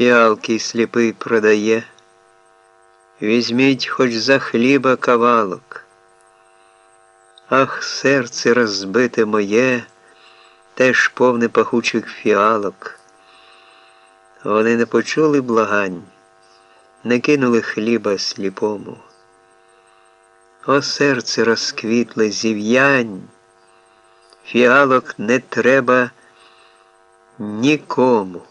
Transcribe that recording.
фіалки сліпий продає. Візьміть хоч за хліба кавалок. Ах, серце розбите моє, теж повне пахучих фіалок. Вони не почули благань, не кинули хліба сліпому. О серце розквітле зів'янь, фіалок не треба нікому.